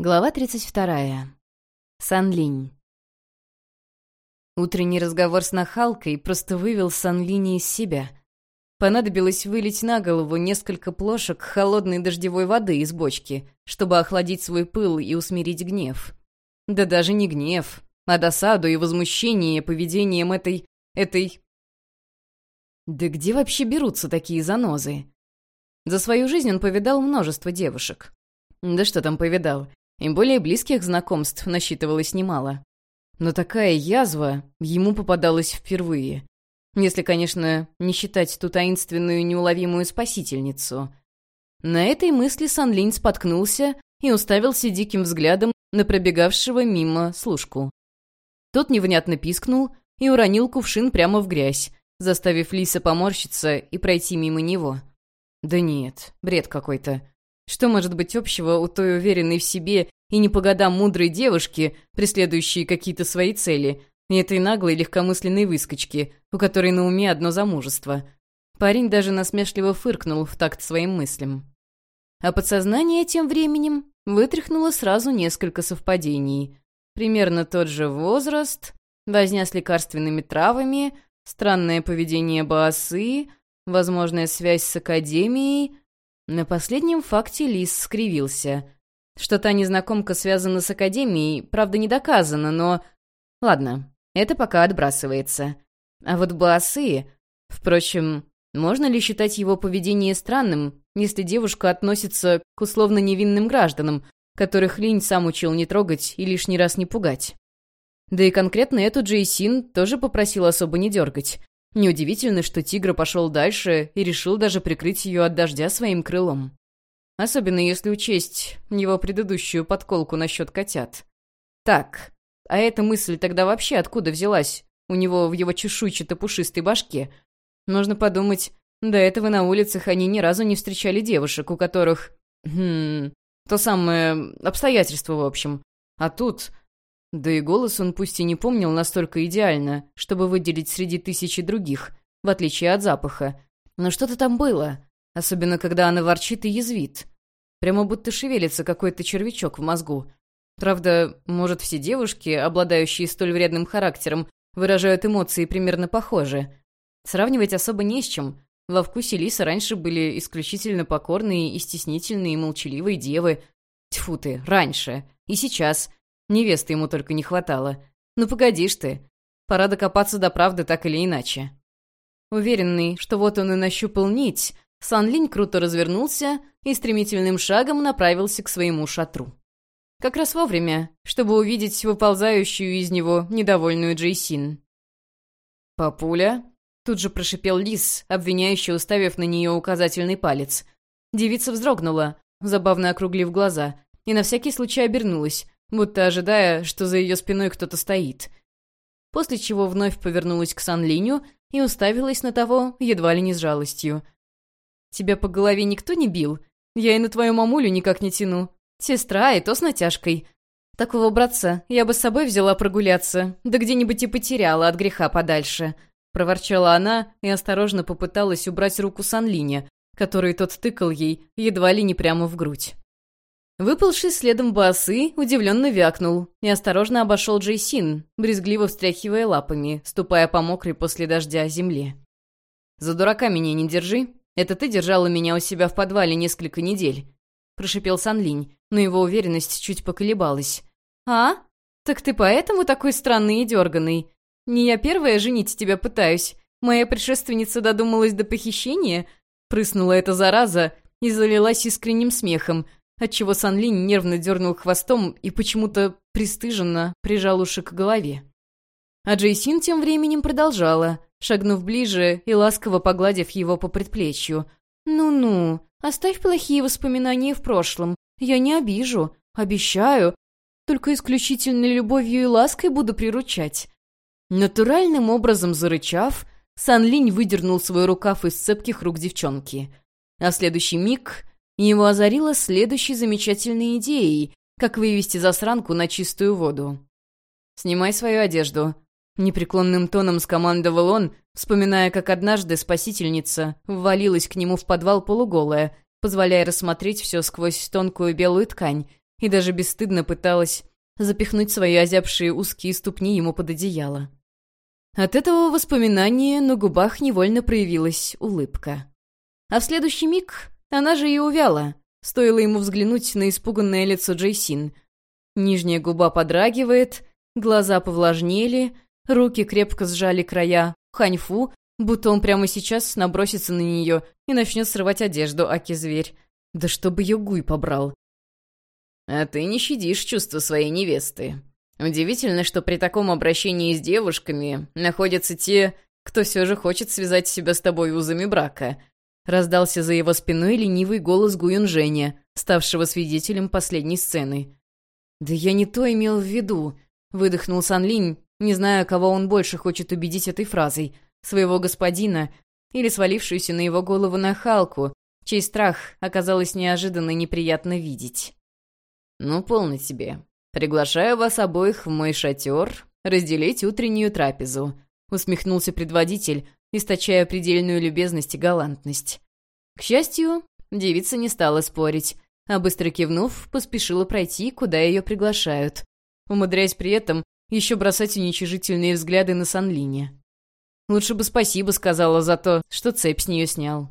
Глава 32. Санлинь. Утренний разговор с нахалкой просто вывел Санлини из себя. Понадобилось вылить на голову несколько плошек холодной дождевой воды из бочки, чтобы охладить свой пыл и усмирить гнев. Да даже не гнев, а досаду и возмущение поведением этой... этой... Да где вообще берутся такие занозы? За свою жизнь он повидал множество девушек. Да что там повидал? И более близких знакомств насчитывалось немало. Но такая язва ему попадалась впервые. Если, конечно, не считать ту таинственную неуловимую спасительницу. На этой мысли Санлинь споткнулся и уставился диким взглядом на пробегавшего мимо служку. Тот невнятно пискнул и уронил кувшин прямо в грязь, заставив Лиса поморщиться и пройти мимо него. Да нет, бред какой-то. Что может быть общего у той уверенной в себе и не по годам мудрой девушки, преследующей какие-то свои цели, и этой наглой легкомысленной выскочки, у которой на уме одно замужество? Парень даже насмешливо фыркнул в такт своим мыслям. А подсознание тем временем вытряхнуло сразу несколько совпадений. Примерно тот же возраст, возня с лекарственными травами, странное поведение Баасы, возможная связь с Академией — на последнем факте Лис скривился. Что та незнакомка связана с Академией, правда, не доказано, но... Ладно, это пока отбрасывается. А вот Баасы... Впрочем, можно ли считать его поведение странным, если девушка относится к условно невинным гражданам, которых Линь сам учил не трогать и лишний раз не пугать? Да и конкретно эту Джейсин тоже попросил особо не дергать. Неудивительно, что тигр пошел дальше и решил даже прикрыть ее от дождя своим крылом. Особенно если учесть его предыдущую подколку насчет котят. Так, а эта мысль тогда вообще откуда взялась у него в его чешуйчато-пушистой башке? Нужно подумать, до этого на улицах они ни разу не встречали девушек, у которых... Хм... То самое обстоятельство, в общем. А тут да и голос он пусть и не помнил настолько идеально, чтобы выделить среди тысячи других, в отличие от запаха. Но что-то там было, особенно когда она ворчит и язвит. Прямо будто шевелится какой-то червячок в мозгу. Правда, может, все девушки, обладающие столь вредным характером, выражают эмоции примерно похоже. Сравнивать особо не с чем. Во вкусе Лиса раньше были исключительно покорные и стеснительные и молчаливые девы. Тьфу ты, раньше. И сейчас. Невесты ему только не хватало. Ну погодишь ты. Пора докопаться до правды так или иначе. Уверенный, что вот он и нащупал нить, Сан Линь круто развернулся и стремительным шагом направился к своему шатру. Как раз вовремя, чтобы увидеть выползающую из него недовольную Джейсин. «Папуля?» — тут же прошипел лис, обвиняющий, уставив на нее указательный палец. Девица вздрогнула, забавно округлив глаза, и на всякий случай обернулась, будто ожидая, что за ее спиной кто-то стоит. После чего вновь повернулась к Санлиню и уставилась на того едва ли не с жалостью. «Тебя по голове никто не бил? Я и на твою мамулю никак не тяну. Сестра, и то с натяжкой. Такого братца я бы с собой взяла прогуляться, да где-нибудь и потеряла от греха подальше», — проворчала она и осторожно попыталась убрать руку Санлиня, который тот тыкал ей едва ли не прямо в грудь. Выпалший следом басы удивленно вякнул и осторожно обошел Джейсин, брезгливо встряхивая лапами, ступая по мокрой после дождя земле. «За дурака меня не держи. Это ты держала меня у себя в подвале несколько недель», — прошипел Санлинь, но его уверенность чуть поколебалась. «А? Так ты поэтому такой странный и дерганый? Не я первая женить тебя пытаюсь. Моя предшественница додумалась до похищения?» Прыснула эта зараза и залилась искренним смехом — отчего Санлинь нервно дернул хвостом и почему-то пристыженно прижал уши к голове. А Джейсин тем временем продолжала, шагнув ближе и ласково погладив его по предплечью. «Ну-ну, оставь плохие воспоминания в прошлом. Я не обижу, обещаю. Только исключительной любовью и лаской буду приручать». Натуральным образом зарычав, Санлинь выдернул свой рукав из цепких рук девчонки. А следующий миг его озарило следующей замечательной идеей, как вывести засранку на чистую воду. «Снимай свою одежду», — непреклонным тоном скомандовал он, вспоминая, как однажды спасительница ввалилась к нему в подвал полуголая, позволяя рассмотреть все сквозь тонкую белую ткань, и даже бесстыдно пыталась запихнуть свои озябшие узкие ступни ему под одеяло. От этого воспоминания на губах невольно проявилась улыбка. А в следующий миг она же и увяла, стоило ему взглянуть на испуганное лицо Джейсин. Нижняя губа подрагивает, глаза повлажнели, руки крепко сжали края ханьфу, будто он прямо сейчас набросится на нее и начнет срывать одежду, аки-зверь. Да чтобы ее гуй побрал. «А ты не щадишь чувства своей невесты. Удивительно, что при таком обращении с девушками находятся те, кто все же хочет связать себя с тобой узами брака», раздался за его спиной ленивый голос Гуюнжэня, ставшего свидетелем последней сцены. «Да я не то имел в виду», — выдохнул Санлинь, не зная, кого он больше хочет убедить этой фразой — своего господина или свалившуюся на его голову нахалку, чей страх оказалось неожиданно неприятно видеть. «Ну, полно тебе. Приглашаю вас обоих в мой шатер разделить утреннюю трапезу», усмехнулся предводитель, источая предельную любезность и галантность. К счастью, девица не стала спорить, а быстро кивнув, поспешила пройти, куда ее приглашают, умудряясь при этом еще бросать уничижительные взгляды на Санлине. Лучше бы спасибо сказала за то, что цепь с нее снял.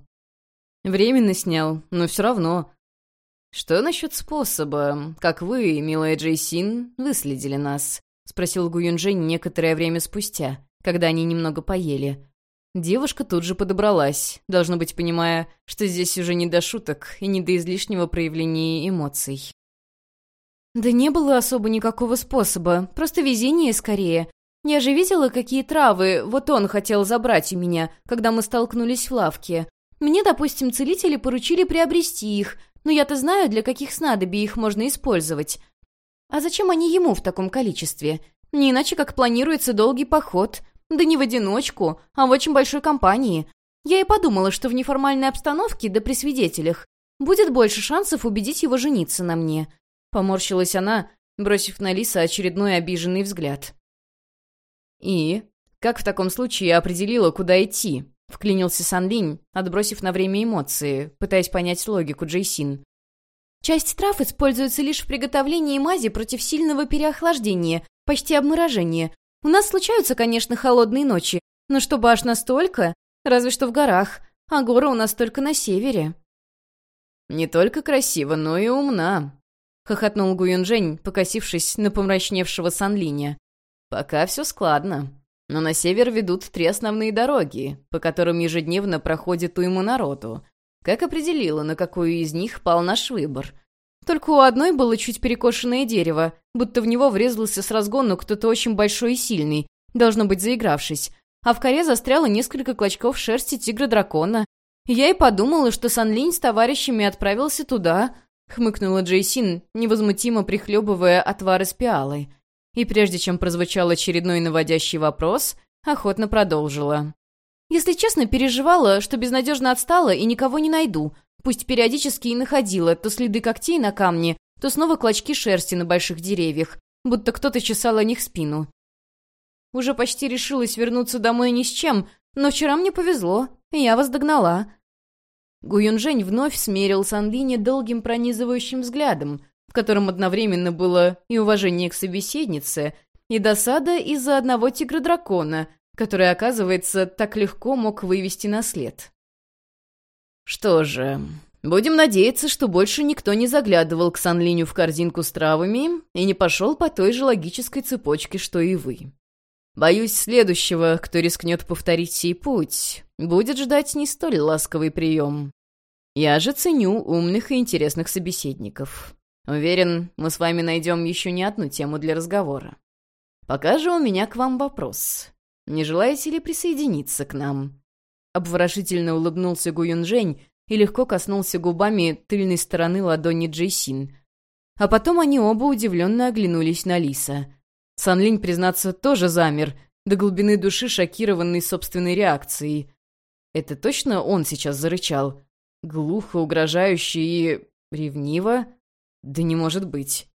Временно снял, но все равно. Что насчет способа, как вы, милая Джейсин, выследили нас? Спросил Гуюнжень некоторое время спустя, когда они немного поели. Девушка тут же подобралась, должно быть, понимая, что здесь уже не до шуток и не до излишнего проявления эмоций. «Да не было особо никакого способа, просто везение скорее. Я же видела, какие травы вот он хотел забрать у меня, когда мы столкнулись в лавке. Мне, допустим, целители поручили приобрести их, но я-то знаю, для каких снадобий их можно использовать. А зачем они ему в таком количестве? Не иначе, как планируется долгий поход. Да не в одиночку, а в очень большой компании. Я и подумала, что в неформальной обстановке, да при свидетелях, будет больше шансов убедить его жениться на мне. Поморщилась она, бросив на Лиса очередной обиженный взгляд. «И? Как в таком случае определила, куда идти?» — вклинился Санлинь, отбросив на время эмоции, пытаясь понять логику Джейсин. «Часть трав используется лишь в приготовлении мази против сильного переохлаждения, почти обморожения. У нас случаются, конечно, холодные ночи, но чтобы аж настолько, разве что в горах, а горы у нас только на севере». «Не только красиво, но и умна», — хохотнул Гуюнжень, покосившись на помрачневшего Санлиня. Пока все складно. Но на север ведут три основные дороги, по которым ежедневно проходит уйму народу. Как определила, на какую из них пал наш выбор? Только у одной было чуть перекошенное дерево, будто в него врезался с разгону кто-то очень большой и сильный, должно быть заигравшись. А в коре застряло несколько клочков шерсти тигра-дракона. Я и подумала, что Санлинь с товарищами отправился туда, хмыкнула Джейсин, невозмутимо прихлебывая отвар из пиалы и прежде чем прозвучал очередной наводящий вопрос, охотно продолжила. «Если честно, переживала, что безнадежно отстала и никого не найду. Пусть периодически и находила то следы когтей на камне, то снова клочки шерсти на больших деревьях, будто кто-то чесал о них спину. Уже почти решилась вернуться домой ни с чем, но вчера мне повезло, и я вас догнала». Гуюнжень вновь смерил Санлине долгим пронизывающим взглядом, в котором одновременно было и уважение к собеседнице, и досада из-за одного тигра-дракона, который, оказывается, так легко мог вывести на след. Что же, будем надеяться, что больше никто не заглядывал к Санлиню в корзинку с травами и не пошел по той же логической цепочке, что и вы. Боюсь, следующего, кто рискнет повторить сей путь, будет ждать не столь ласковый прием. Я же ценю умных и интересных собеседников. Уверен, мы с вами найдем еще не одну тему для разговора. Пока же у меня к вам вопрос. Не желаете ли присоединиться к нам?» Обворожительно улыбнулся Гуюнжень и легко коснулся губами тыльной стороны ладони Джейсин. А потом они оба удивленно оглянулись на Лиса. Санлинь, признаться, тоже замер, до глубины души шокированный собственной реакцией. Это точно он сейчас зарычал? Глухо, угрожающе и... ревниво? Да не может быть.